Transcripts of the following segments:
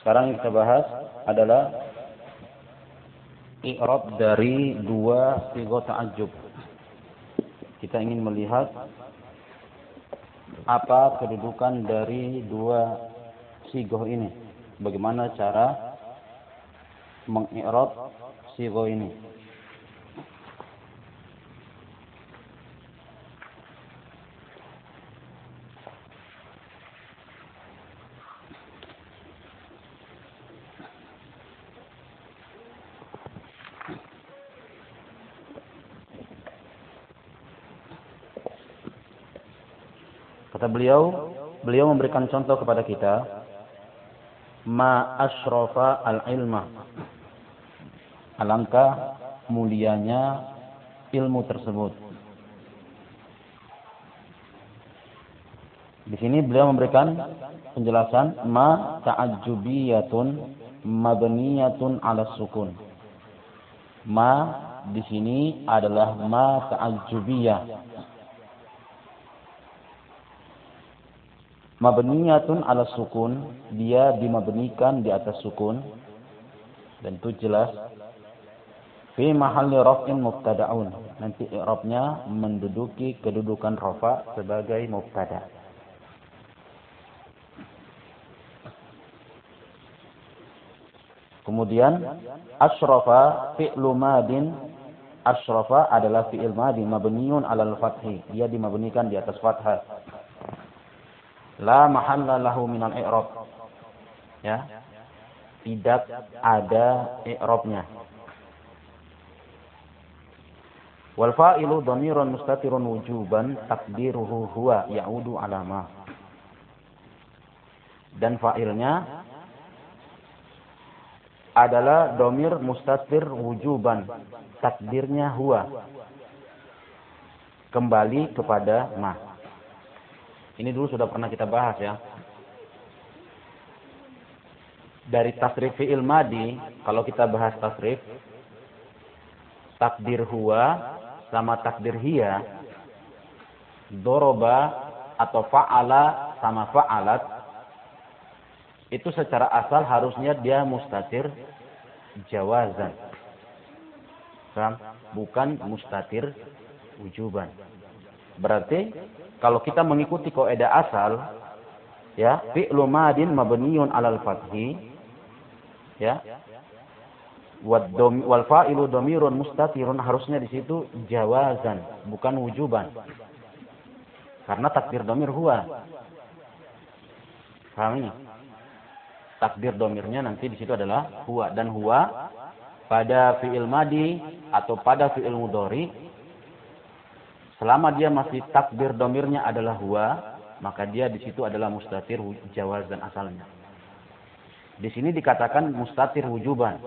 Sekarang kita bahas adalah i'rab dari dua sigo ta'ajub. Kita ingin melihat apa kedudukan dari dua sigo ini. Bagaimana cara mengi'rab sigo ini. Beliau, beliau memberikan contoh kepada kita ma asyrafa al-ilma. Alangkah mulianya ilmu tersebut. Di sini beliau memberikan penjelasan ma ta'ajjubiyatun mabniyatun ala sukun. Ma di sini adalah ma ta'ajjubiyah mabniyatun ala sukun. Dia dimabnikan di atas sukun. Dan itu jelas. Fi mahalli raf'in mubtada'un. Nanti i'rabnya menduduki kedudukan rafa sebagai mubtada. Kemudian asyrafa fi'lu madin. Asyrafa adalah fi'il madin. Mabniun 'alal fathi dia dimabnikan di atas fathah la mahalla lahu minal i'rab. Ya. Tidak ada i'rabnya. Wal fa'ilu dhamirun mustatirun wujuban takdiruhu huwa ya'udu ala ma. Dan fa'ilnya adalah domir mustatir wujuban. Takdirnya huwa. Kembali kepada ma. Ini dulu sudah pernah kita bahas ya. Dari tasrif fi'il madi, kalau kita bahas tasrif, takdir huwa sama takdir hiya, doroba atau fa'ala sama fa'alat, itu secara asal harusnya dia mustatir jawazan. Bukan mustatir wujuban. Berarti kalau kita mengikuti kaidah asal ya fi'lu madin mabniun 'alal fathi ya wal fa'ilu dhamirun mustatirun harusnya di situ jawazan bukan wujuban. Karena takdir domir huwa. Paham ini? Takdir domirnya nanti di situ adalah huwa. Dan huwa pada fi'il madi atau pada fi'il mudhari Selama dia masih takbir domirnya adalah huwa, maka dia di situ adalah mustatir jawaz dan asalnya. Di sini dikatakan mustatir wujuban.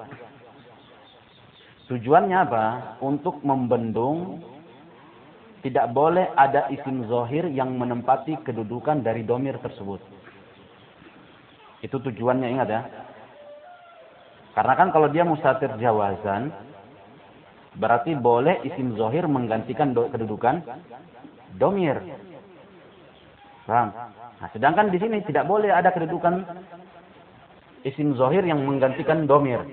Tujuannya apa? Untuk membendung tidak boleh ada isim zohir yang menempati kedudukan dari domir tersebut. Itu tujuannya ingat ya. Karena kan kalau dia mustatir jawazan, Berarti boleh isim zohir menggantikan do, kedudukan domir. Paham? Nah, sedangkan di sini tidak boleh ada kedudukan isim zohir yang menggantikan domir.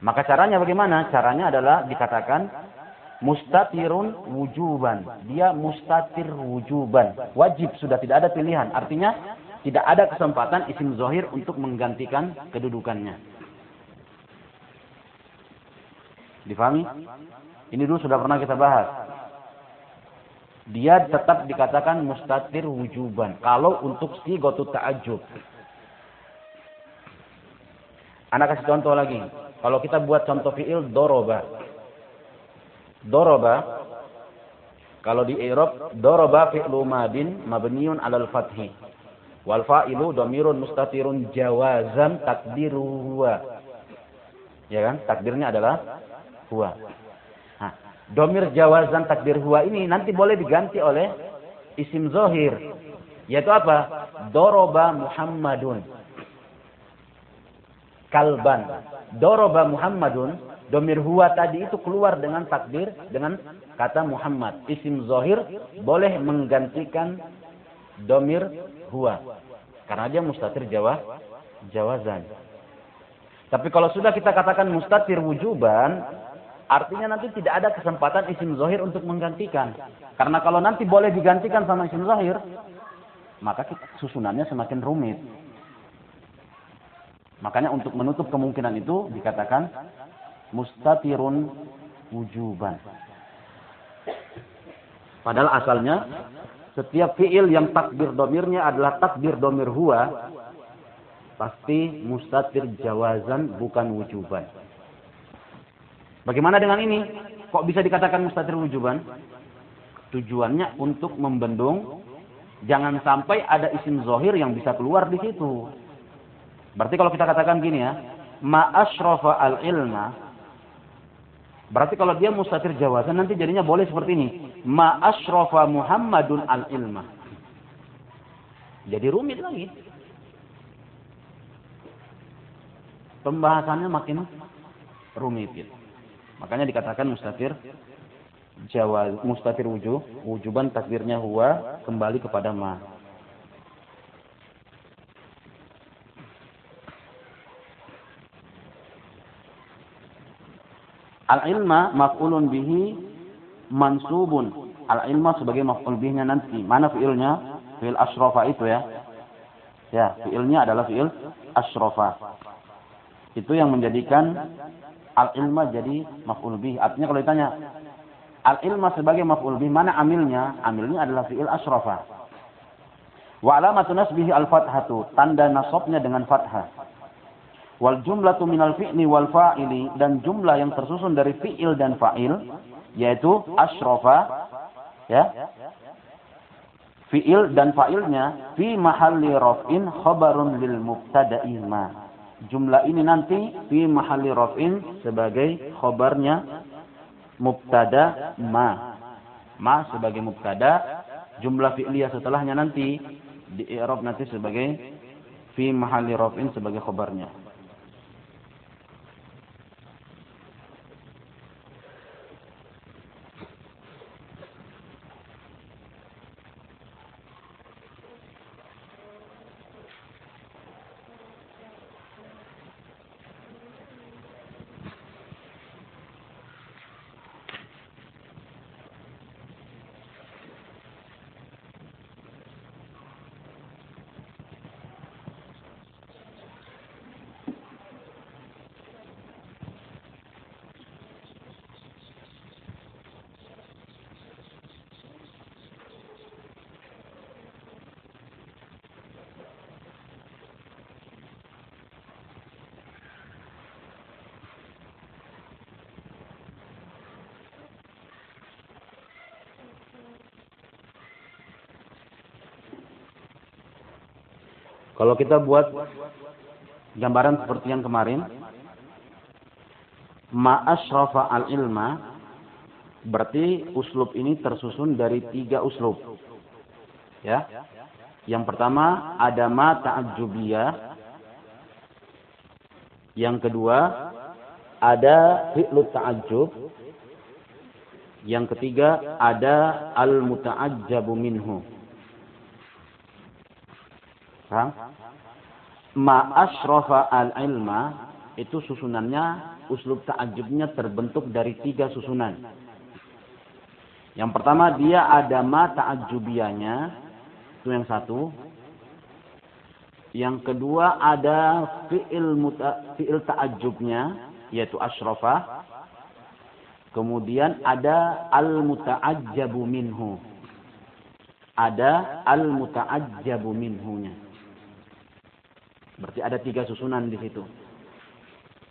Maka caranya bagaimana? Caranya adalah dikatakan mustatirun wujuban. Dia mustatir wujuban. Wajib, sudah tidak ada pilihan. Artinya tidak ada kesempatan isim zohir untuk menggantikan kedudukannya. Difahami? Ini dulu sudah pernah kita bahas. Dia tetap dikatakan mustatir wujuban. Kalau untuk si gotu ta'ajub. Anak kasih contoh lagi. Kalau kita buat contoh fi'il doroba. Doroba. Kalau di Eropa, doroba fi'lu madin mabniun alal fathi. Wal fa'ilu domirun mustatirun jawazan takdiru huwa. Ya kan? Takdirnya adalah huwa. Nah, domir jawazan takdir huwa ini nanti boleh diganti oleh isim zohir. Yaitu apa? Doroba Muhammadun. Kalban. Doroba Muhammadun. Domir huwa tadi itu keluar dengan takdir. Dengan kata Muhammad. Isim zohir boleh menggantikan domir huwa. Karena dia mustatir jawab jawazan. Tapi kalau sudah kita katakan mustatir wujuban, artinya nanti tidak ada kesempatan isim zohir untuk menggantikan. Karena kalau nanti boleh digantikan sama isim zohir, maka susunannya semakin rumit. Makanya untuk menutup kemungkinan itu dikatakan mustatirun wujuban. Padahal asalnya setiap fiil yang takbir domirnya adalah takbir domir huwa pasti mustatir jawazan bukan wujuban. Bagaimana dengan ini? Kok bisa dikatakan mustatir wujuban? Tujuannya untuk membendung jangan sampai ada isim zohir yang bisa keluar di situ. Berarti kalau kita katakan gini ya, ma asrofa al ilma Berarti kalau dia mustatir jawazan nanti jadinya boleh seperti ini. Ma asrofa Muhammadun al ilma. Jadi rumit lagi. pembahasannya makin rumit gitu. Makanya dikatakan mustatir Jawa mustatir wujud, wujuban takdirnya huwa kembali kepada ma. Al-ilma maf'ulun bihi mansubun. Al-ilma sebagai maf'ul bihnya nanti. Mana fi'ilnya? Fi'il asrofa itu ya. Ya, fi'ilnya adalah fi'il asrofa. Itu yang menjadikan al-ilma jadi maf'ul bih. Artinya kalau ditanya al-ilma sebagai maf'ul bih, mana amilnya? Amilnya adalah fi'il asrafa. Wa alamatu nasbihi al-fathatu, tanda nasabnya dengan fathah. Wal jumlatu minal fi'li wal fa'ili dan jumlah yang tersusun dari fi'il dan fa'il yaitu asrafa ya. Fi'il dan fa'ilnya fi mahalli raf'in khabarun lil mubtada'i ma jumlah ini nanti fi mahalli raf'in sebagai khobarnya mubtada ma. Ma sebagai mubtada, jumlah fi'liyah setelahnya nanti di i'rab nanti sebagai fi mahalli raf'in sebagai khobarnya. Kalau kita buat gambaran seperti yang kemarin, ma'asyrafa al-ilma, berarti uslub ini tersusun dari tiga uslub. Ya. Yang pertama ada ma ta'ajjubiyah. Yang kedua ada fi'lu ta'ajjub. Yang ketiga ada al-muta'ajjabu minhu. Paham? Ma asrofa al-ilma itu susunannya uslub ta'ajubnya terbentuk dari tiga susunan. Yang pertama dia ada ma ta'ajubiyanya itu yang satu. Yang kedua ada fi'il fi'il ta'ajubnya yaitu asrofa. Kemudian ada al-muta'ajjabu minhu. Ada al-muta'ajjabu minhunya. Berarti ada tiga susunan di situ.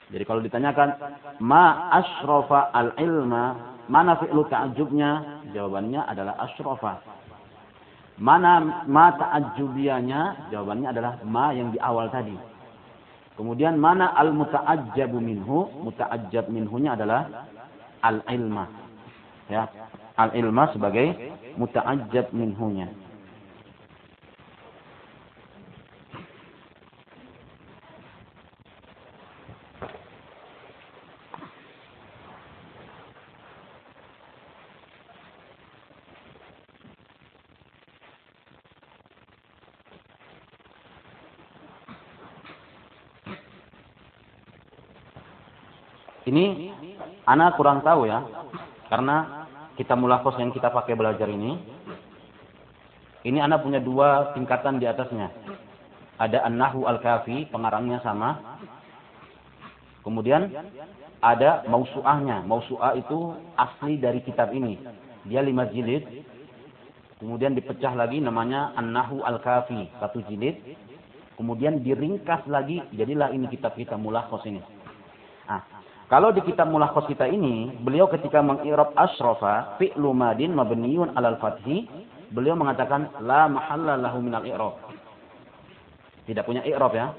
Jadi kalau ditanyakan ma asrofa al ilma, mana fi'lu ta'ajubnya? Jawabannya adalah asrofa. Mana ma ta'ajubiyanya? Jawabannya adalah ma yang di awal tadi. Kemudian mana al muta'ajjabu minhu? Muta'ajjab minhunya adalah al ilma. Ya, al ilma sebagai muta'ajjab minhunya. Ini anak kurang tahu ya. Karena kita mulakos yang kita pakai belajar ini. Ini anak punya dua tingkatan di atasnya. Ada An-Nahu Al-Kafi, pengarangnya sama. Kemudian ada mausu'ahnya. Mausu'ah itu asli dari kitab ini. Dia lima jilid. Kemudian dipecah lagi namanya An-Nahu Al-Kafi, satu jilid. Kemudian diringkas lagi, jadilah ini kitab kita mulakos ini. Nah, kalau di kitab mulakhos kita ini, beliau ketika mengirab asrofa, fi'lu madin mabniyun alal fathi, beliau mengatakan la mahalla lahu minal i'rab. Tidak punya i'rab ya.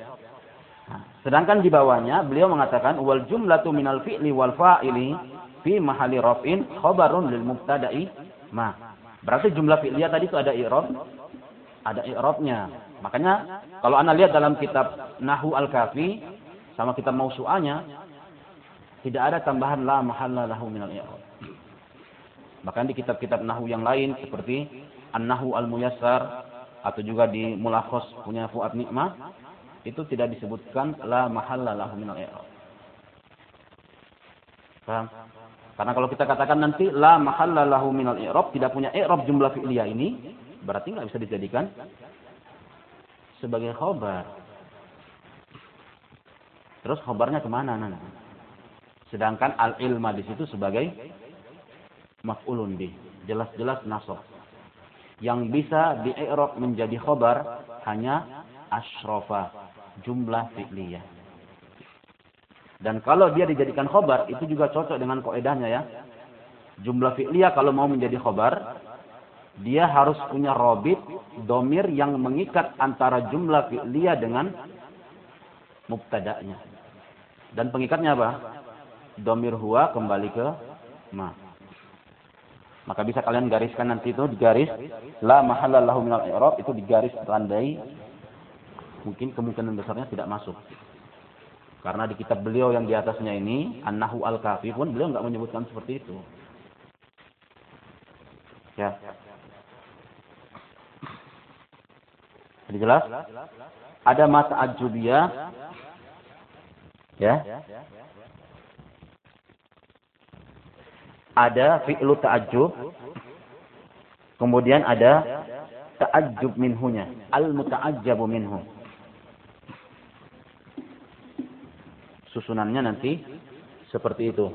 Nah, sedangkan di bawahnya beliau mengatakan wal jumlatu minal fi'li wal fa'ili fi mahali raf'in khabarun lil mubtada'i ma. Berarti jumlah fi'liyah tadi itu ada i'rab, ada i'rabnya. Makanya kalau Anda lihat dalam kitab Nahu Al-Kafi sama kitab Mausu'anya, tidak ada tambahan la mahalla lahu minal i'rab. Bahkan di kitab-kitab nahu yang lain seperti An-Nahu Al-Muyassar atau juga di Mulakhos punya Fuad Nikmah itu tidak disebutkan la mahalla lahu minal i'rab. Paham? Karena kalau kita katakan nanti la mahalla lahu minal i'rab tidak punya i'rab jumlah fi'liyah ini berarti nggak bisa dijadikan sebagai khobar. Terus khobarnya ke mana? Nana? Sedangkan al-ilma di situ sebagai maf'ulun bih. Jelas-jelas nasab. Yang bisa di menjadi khobar hanya asrofa. Jumlah fi'liyah. Dan kalau dia dijadikan khobar, itu juga cocok dengan koedahnya ya. Jumlah fi'liyah kalau mau menjadi khobar, dia harus punya robit, domir yang mengikat antara jumlah fi'liyah dengan mubtada'nya. Dan pengikatnya apa? Domir huwa kembali ke ma. Maka bisa kalian gariskan nanti itu digaris la mahalla lahu minal i'rab itu digaris tandai mungkin kemungkinan besarnya tidak masuk. Karena di kitab beliau yang di atasnya ini An-Nahu Al-Kafi pun beliau nggak menyebutkan seperti itu. Ya. Jadi jelas? Ada mata ajubiyah. Ya ada fi'lu ta'ajjub, kemudian ada ta'ajjub minhunya, al-muta'ajjabu minhu. Susunannya nanti seperti itu.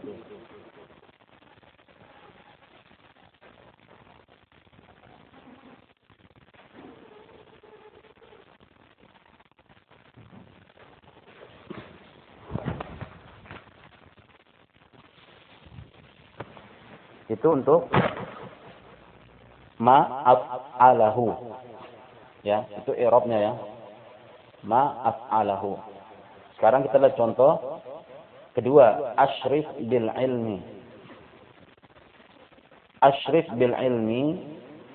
Itu untuk ma'af'alahu. Ya, itu i'rabnya ya. Ma'af'alahu. Sekarang kita lihat contoh kedua, asyrif bil ilmi. Asyrif bil ilmi,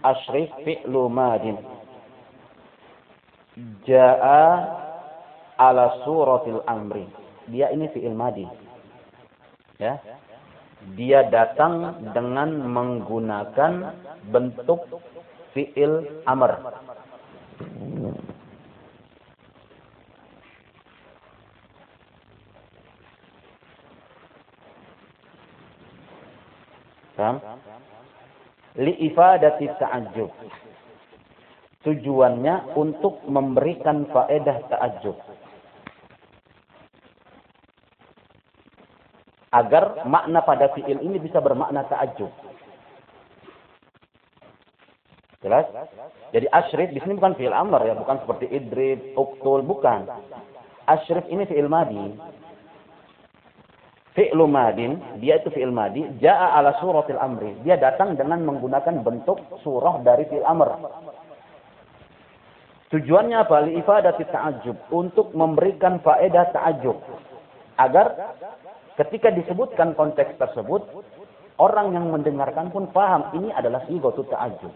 asyrif fi'lu madin. Ja'a ala suratil amri. Dia ini fi'il madi. Ya, dia datang dengan menggunakan bentuk fi'il amr. Paham? Li ta'ajjub. Tujuannya untuk memberikan faedah ta'ajjub. Agar makna pada fiil ini bisa bermakna ta'ajub. Jelas? Jadi asyrif di sini bukan fiil amr ya, bukan seperti idrib, uktul, bukan. Asyrif ini fiil madi. Fi'lu madin, dia itu fi'il madi, ja'a ala suratil amri. Dia datang dengan menggunakan bentuk surah dari fi'il amr. Tujuannya apa? Li'ifadati ta'ajub. Untuk memberikan faedah ta'ajub. Agar Ketika disebutkan konteks tersebut, orang yang mendengarkan pun paham ini adalah sigotu ta'ajub.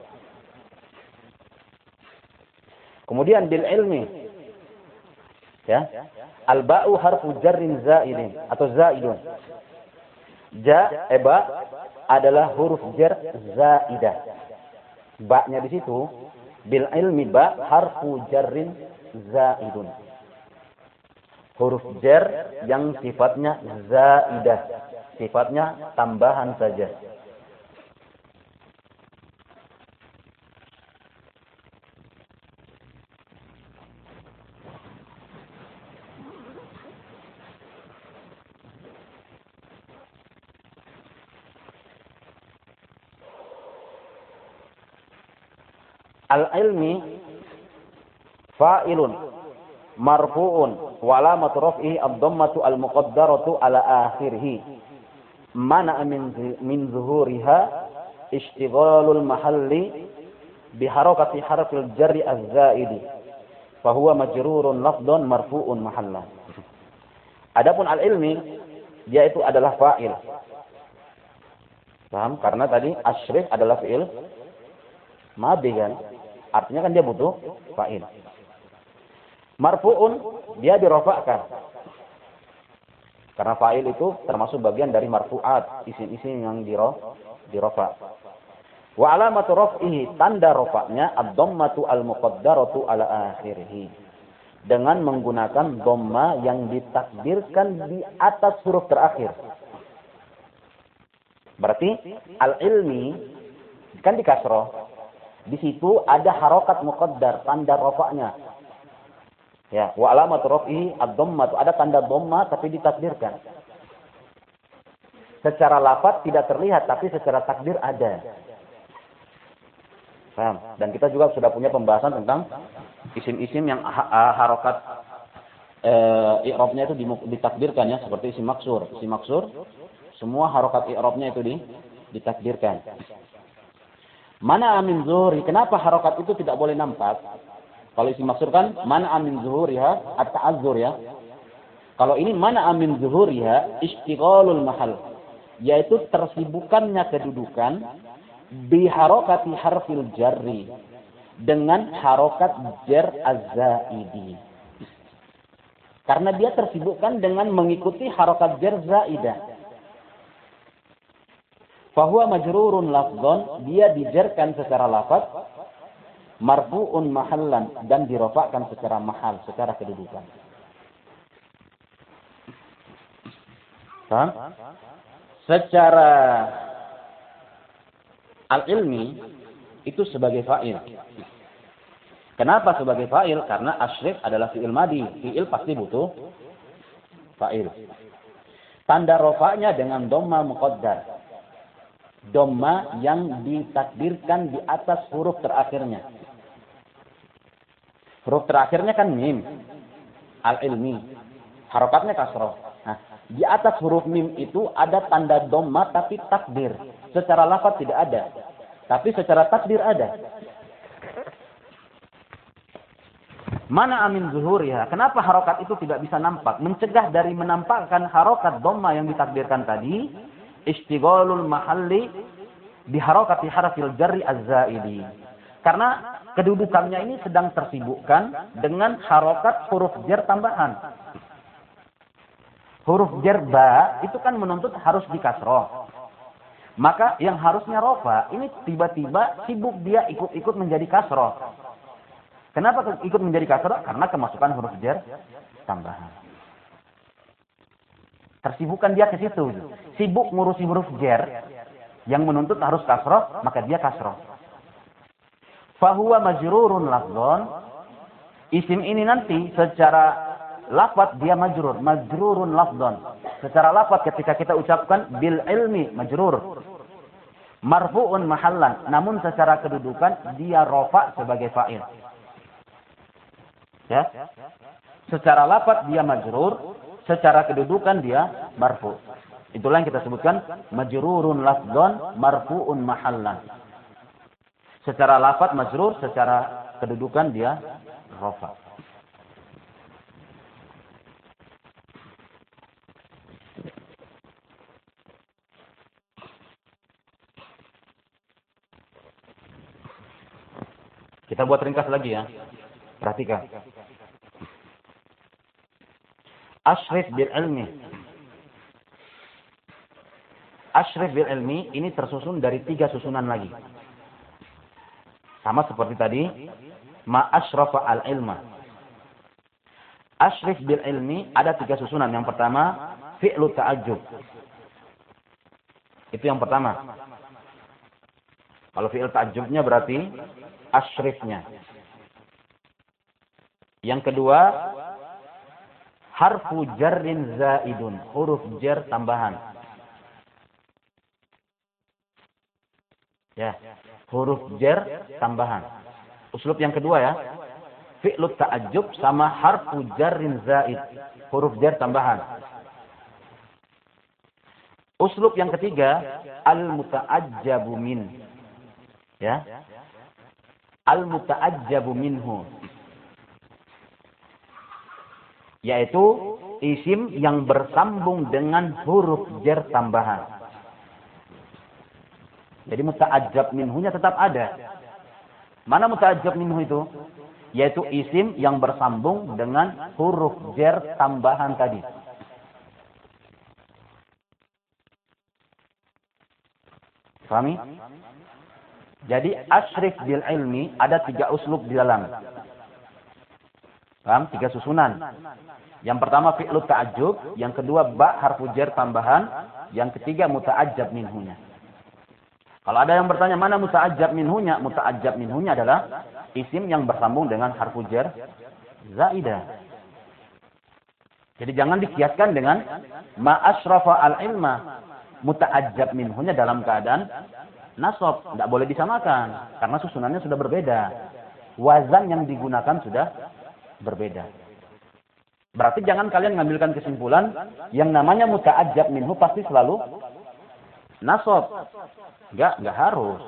Kemudian bil ilmi. Ya. Al-ba'u harfu jarrin zaidin atau zaidun. Ja, eba adalah huruf jar zaidah. Ba-nya di situ bil ilmi ba harfu jarrin zaidun. Huruf jer yang sifatnya zaidah. Sifatnya tambahan saja. Al-ilmi fa'ilun marfu'un wa alamatu raf'ihi ad-dhammatu al-muqaddaratu ala akhirih. Mana min min zuhuriha ishtighalul mahalli bi harakati harfil jarri az-zaidi. Fa huwa majrurun lafdhan marfu'un mahallan. Adapun al-ilmi dia itu adalah fa'il. Paham? Karena tadi asyrif adalah fi'il madi kan? Artinya kan dia butuh fa'il. Marfu'un dia dirofakkan. Karena fa'il itu termasuk bagian dari marfu'at, isim-isim yang diro, dirofa. Wa alamatu raf'ihi tanda rofaknya ad-dhammatu al-muqaddaratu ala akhirih. Dengan menggunakan dhamma yang ditakdirkan di atas huruf terakhir. Berarti al-ilmi kan di kasroh di situ ada harokat muqaddar, tanda rofaknya. Ya, wa alamat rofi ad-dhammah ada tanda dhamma tapi ditakdirkan. Secara lafaz tidak terlihat tapi secara takdir ada. Paham? Dan kita juga sudah punya pembahasan tentang isim-isim yang harokat eh, i'rabnya itu ditakdirkan ya seperti isim maksur. Isim maksur semua harokat i'rabnya itu ditakdirkan. Mana amin zuhuri? Kenapa harokat itu tidak boleh nampak? Kalau isi maksud kan, mana amin zuhuri ya, atau azur ya. Kalau ini mana amin zuhuri ya, istiqolul mahal. Yaitu tersibukannya kedudukan di harokati harfil jarri. Dengan harokat jar az-zaidi. Karena dia tersibukkan dengan mengikuti harokat jar zaidah. Fahuwa majrurun lafzon, dia dijerkan secara lafaz, marfu'un mahallan, dan dirofakkan secara mahal, secara kedudukan. Paham? Secara al-ilmi, itu sebagai fa'il. Kenapa sebagai fa'il? Karena asyrif adalah fi'il madi. Fi'il pasti butuh fa'il. Tanda rofaknya dengan doma muqaddar doma yang ditakdirkan di atas huruf terakhirnya. Huruf terakhirnya kan mim. Al-ilmi. Harokatnya kasroh. Nah, di atas huruf mim itu ada tanda doma tapi takdir. Secara lafaz tidak ada. Tapi secara takdir ada. Mana amin zuhur ya? Kenapa harokat itu tidak bisa nampak? Mencegah dari menampakkan harokat doma yang ditakdirkan tadi istighalul mahalli biharakati harfil jarri az-zaidi. Karena kedudukannya ini sedang tersibukkan dengan harokat huruf jar tambahan. Huruf jar ba itu kan menuntut harus dikasroh. Maka yang harusnya rofa ini tiba-tiba sibuk dia ikut-ikut menjadi kasroh. Kenapa ikut menjadi kasroh? Karena kemasukan huruf jar tambahan. Tersibukkan dia ke situ. Sibuk ngurusi huruf jer yang menuntut harus kasroh, maka dia kasroh. Fahuwa majrurun lafzon. Isim ini nanti secara lafad dia majrur. Majrurun lafzon. Secara lafad ketika kita ucapkan bil ilmi majrur. Marfu'un mahallan. Namun secara kedudukan dia rofa sebagai fa'il. Ya. Secara lafad dia majrur secara kedudukan dia marfu. Itulah yang kita sebutkan majrurun lafdon marfuun mahallan. Secara lafat majrur, secara kedudukan dia rafa. Kita buat ringkas lagi ya. Perhatikan. Ashrif bil ilmi. Ashrif bil ilmi ini tersusun dari tiga susunan lagi. Sama seperti tadi, ma ashrafa al ilma. Ashrif bil ilmi ada tiga susunan. Yang pertama, fi'lu ta'ajub. Itu yang pertama. Kalau fi'il ta'ajubnya berarti ashrifnya. Yang kedua, harfu jarrin zaidun, huruf jar tambahan. Ya, huruf jar tambahan. Uslub yang kedua ya. Fi'lu ta'ajub sama harfu jarrin zaid, huruf jar tambahan. Uslub yang ketiga, al-muta'ajjabu min. Ya. Al-muta'ajjabu minhu yaitu isim yang bersambung dengan huruf jar tambahan. Jadi muta'ajjab minhunya tetap ada. Mana muta'ajjab minhu itu? Yaitu isim yang bersambung dengan huruf jar tambahan tadi. Fahami? Jadi asyrif bil ilmi ada tiga uslub di dalam. Paham? Tiga susunan. Yang pertama fi'lu ta'ajub, yang kedua ba harfu jar tambahan, yang ketiga muta'ajjab minhunya. Kalau ada yang bertanya mana muta'ajjab minhunya? Muta'ajjab minhunya adalah isim yang bersambung dengan harfu jar zaidah. Jadi jangan dikiaskan dengan ma asrafa al-ilma. Muta'ajjab minhunya dalam keadaan nasab. Tidak boleh disamakan. Karena susunannya sudah berbeda. Wazan yang digunakan sudah berbeda. Berarti jangan kalian mengambilkan kesimpulan yang namanya muta'ajab minhu pasti selalu nasab. Enggak, enggak harus.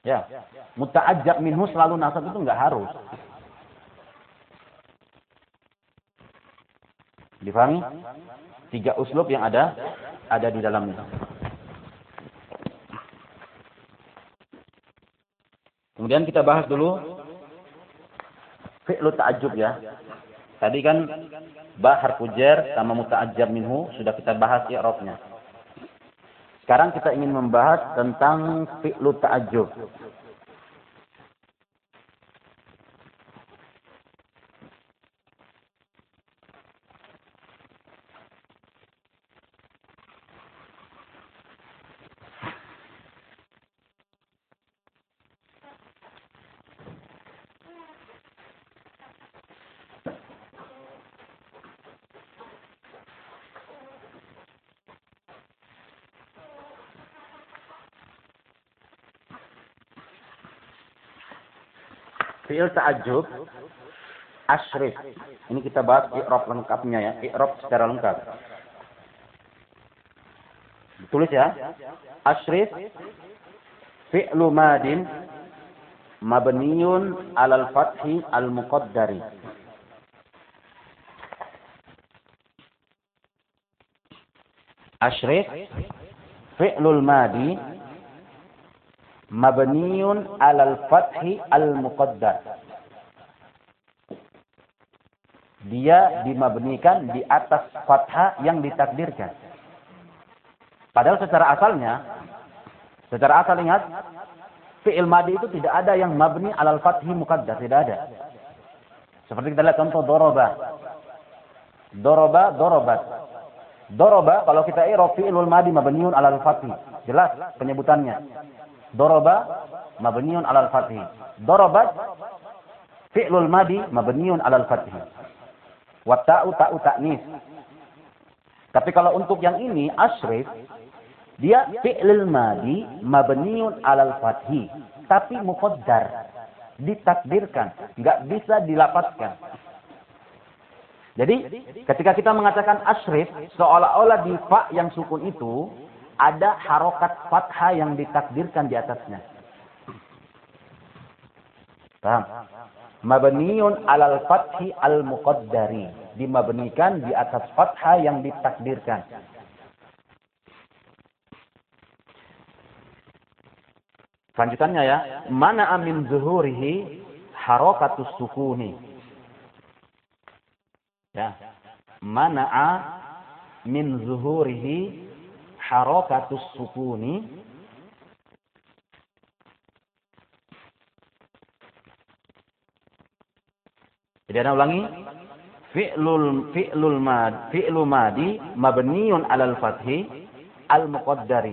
Ya. Muta'ajab minhu selalu nasab itu enggak harus. Difahami? Tiga uslub yang ada ada di dalamnya. Kemudian kita bahas dulu fi'lu ta'ajub ya. Tadi kan ba harfu sama muta'ajjab minhu sudah kita bahas i'rabnya. Sekarang kita ingin membahas tentang fi'lu ta'ajub. Fi'il ta'ajub asyrif. Ini kita bahas i'rab lengkapnya ya, i'rab secara lengkap. Tulis ya. Asyrif fi'lu madin mabniyun 'alal fathi al-muqaddari. Asyrif fi'lul madi mabniun alal fathi al muqaddar. Dia dimabnikan di atas fathah yang ditakdirkan. Padahal secara asalnya, secara asal ingat, fi'il madi itu tidak ada yang mabni alal fathi muqaddar, tidak ada. Seperti kita lihat contoh doroba. Doroba, dorobat. Doroba, kalau kita i'rab fi'ilul madi mabniun alal fathi. Jelas penyebutannya. Doroba mabniun alal fathi. Dorobat fi'lul madi mabniun alal fathi. Wa ta'u ta'u ta'nis. Tapi kalau untuk yang ini asrif dia fi'lul madi mabniun alal fathi, tapi muqaddar, ditakdirkan, enggak bisa dilapaskan. Jadi ketika kita mengatakan asrif seolah-olah di fa yang sukun itu ada harokat fathah yang ditakdirkan di atasnya. Paham? Mabniun alal fathi al muqaddari. Dimabnikan di atas fathah yang ditakdirkan. Selanjutnya ya, mana amin zuhurihi harokatus sukuni. Ya, mana a min zuhurihi harakatus sukuni Jadi Anda ulangi. fi'lul fi'lul mad fi'lu madi mabniun 'alal fathi al muqaddari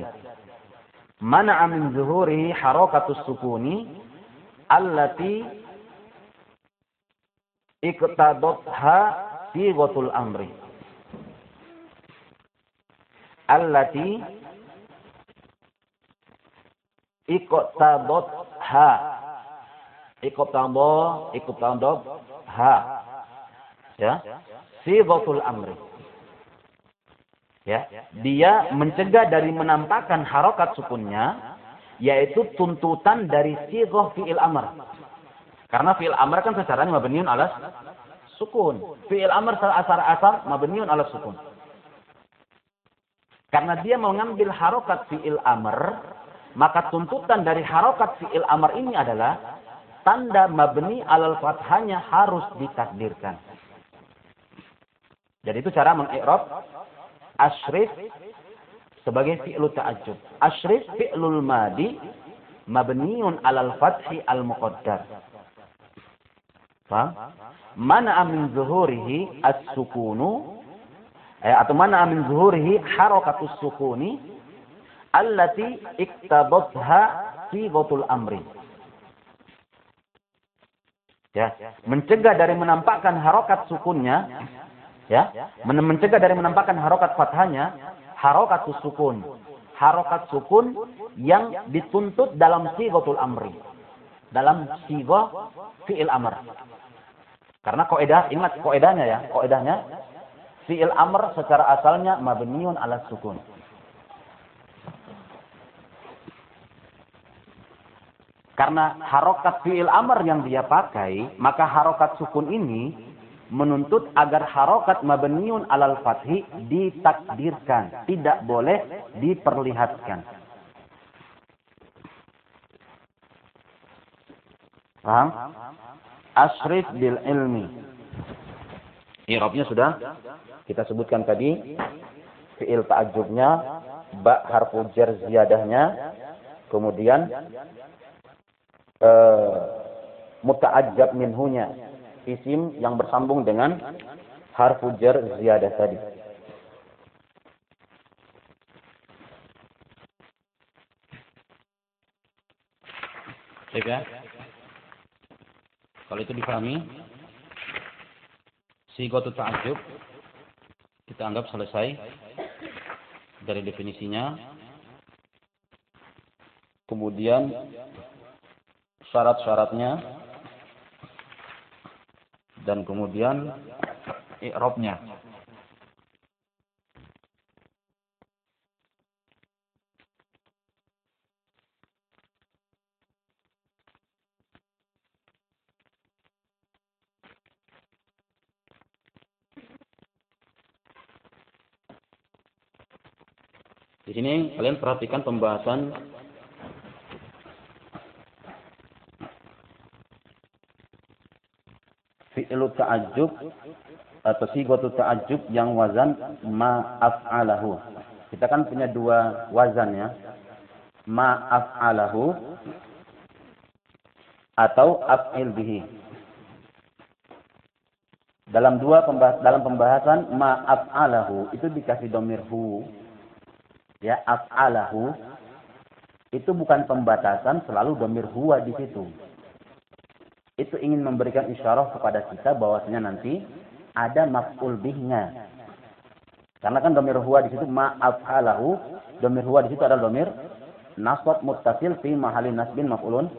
mana'a min zuhurihi harakatus sukuni allati iqtadatha sighatul amri allati iqtadatha iqtada iqtadatha ya. Sighatul amri. Ya. Dia mencegah dari menampakkan harokat sukunnya yaitu tuntutan dari sighah fi'il amr. Karena fi'il amr kan secara mabniun alas sukun. Fi'il amr secara asar mabniun alas sukun. Karena dia mengambil harokat fi'il amr, maka tuntutan dari harokat fi'il amr ini adalah tanda mabni alal fathanya harus ditakdirkan. Jadi itu cara mengikrab asyrif sebagai fi'lu ta'ajjub. Asyrif fi'lul madi mabniun alal fathi al muqaddar. Paham? Mana amin zuhurihi as-sukunu eh, atau mana amin zuhurihi harakatus sukuni allati iktabatha fi gotul amri. Ya, mencegah dari menampakkan harokat sukunnya, ya, mencegah dari menampakkan harokat fathahnya, harokat sukun, harokat sukun yang dituntut dalam sigotul amri, dalam sigo fi'il amr. Karena koedah, ingat koedahnya ya, koedahnya fi'il amr secara asalnya mabniun ala sukun. Karena harokat fi'il amr yang dia pakai, maka harokat sukun ini menuntut agar harokat mabniun alal fathi ditakdirkan. Tidak boleh diperlihatkan. Paham? asrif bil ilmi. Irobnya sudah kita sebutkan tadi. Fi'il ta'ajubnya, ba harfu jar ziyadahnya, kemudian uh, muta'ajjab minhunya, isim yang bersambung dengan harfu jar ziyadah tadi. Ya, kalau itu difahami, sigotu ta'ajub kita anggap selesai dari definisinya. Kemudian syarat-syaratnya dan kemudian i'rabnya. Di sini kalian perhatikan pembahasan fi'lu ta'ajjub atau sigatu ta'ajjub yang wazan ma'af'alahu. Kita kan punya dua wazan ya. Ma'af'alahu atau af'il bihi. Dalam dua pembahas, dalam pembahasan ma'af'alahu itu dikasih domir hu ya af'alahu itu bukan pembatasan selalu domir huwa di situ. Itu ingin memberikan isyarah kepada kita bahwasanya nanti ada maf'ul bihnya. Karena kan domir huwa di situ ma'af'alahu, domir huwa di situ adalah domir nasab muttasil fi mahali nasbin maf'ulun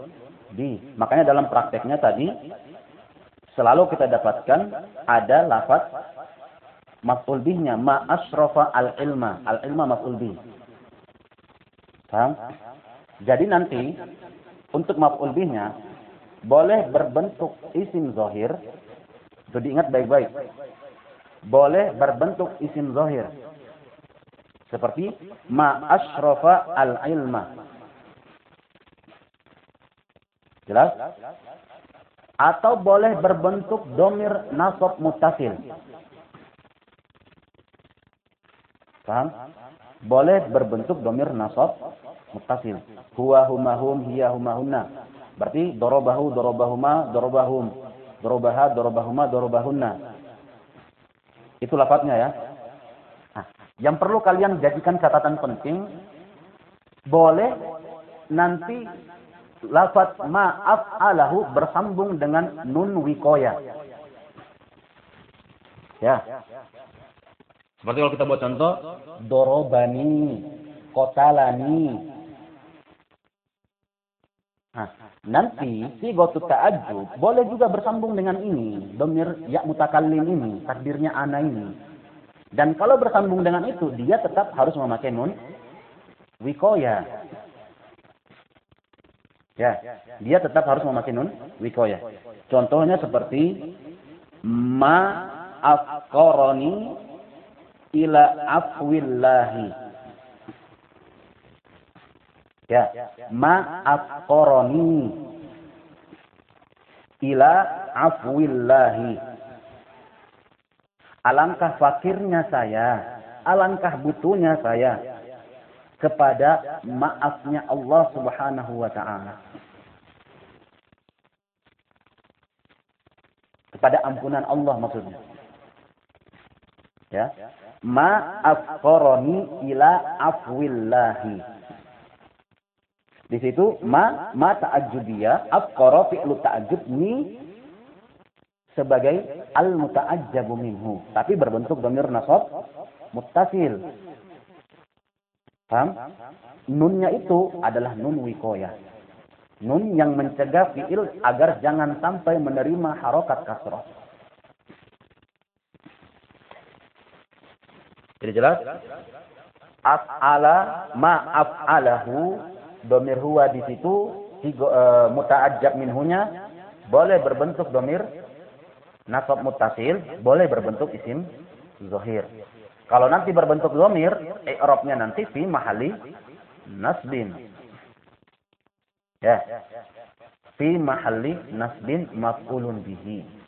bi. Makanya dalam prakteknya tadi selalu kita dapatkan ada lafaz maf'ul bihnya ma asrafa al ilma al ilma maf'ul bih paham? Jadi nanti untuk maf'ul bihnya boleh berbentuk isim zahir itu diingat baik-baik. Boleh berbentuk isim zahir seperti ma asrafa al ilma jelas? Atau boleh berbentuk domir nasab mutasil Paham? Boleh berbentuk domir nasab mutasil. Huwa huma hum hiya huma hunna. Berarti dorobahu dorobahuma dorobahum. Dorobaha dorobahuma dorobahunna. Itu lafadznya ya. Nah, yang perlu kalian jadikan catatan penting, boleh nanti lafaz maaf alahu bersambung dengan nun wikoya. Ya. Seperti kalau kita buat contoh, dorobani, kotalani. Nah, nanti si gotu ta'ajub boleh juga bersambung dengan ini, domir ya mutakallim ini, takdirnya ana ini. Dan kalau bersambung dengan itu, dia tetap harus memakai nun wikoya. Ya, dia tetap harus memakai nun wikoya. Contohnya seperti ma afqarani ila afwillahi. Ya, ma afqarani ila afwillahi. Alangkah fakirnya saya, alangkah butuhnya saya kepada maafnya Allah Subhanahu wa taala. Kepada ampunan Allah maksudnya. Ya. Ma'afqarani ila afwillahi. Di situ ma ma ta'ajjubiyah, afqara fi'lu ta'ajjub ni sebagai al muta'ajjabu minhu, tapi berbentuk dhamir nasab muttasil. Paham? Nunnya itu adalah nun wikoya. Nun yang mencegah fi'il agar jangan sampai menerima harokat kasroh. Jadi jelas? Af'ala ma'af'alahu domir huwa di situ e, muta'ajjab minhunya boleh berbentuk domir nasab mutasil, boleh berbentuk isim zohir. Kalau nanti berbentuk domir, i'rabnya nanti fi mahali nasbin. Ya. Fi mahali nasbin maf'ulun bihi.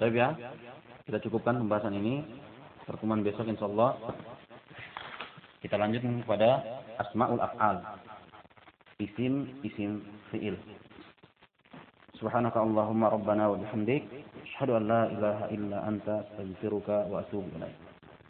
Tapi ya, kita cukupkan pembahasan ini. Pertemuan besok insya Allah kita lanjut kepada asmaul af'al. Isim isim fi'il. Subhanaka Allahumma rabbana wa bihamdik Ashadu an la ilaha illa anta astaghfiruka wa atubu.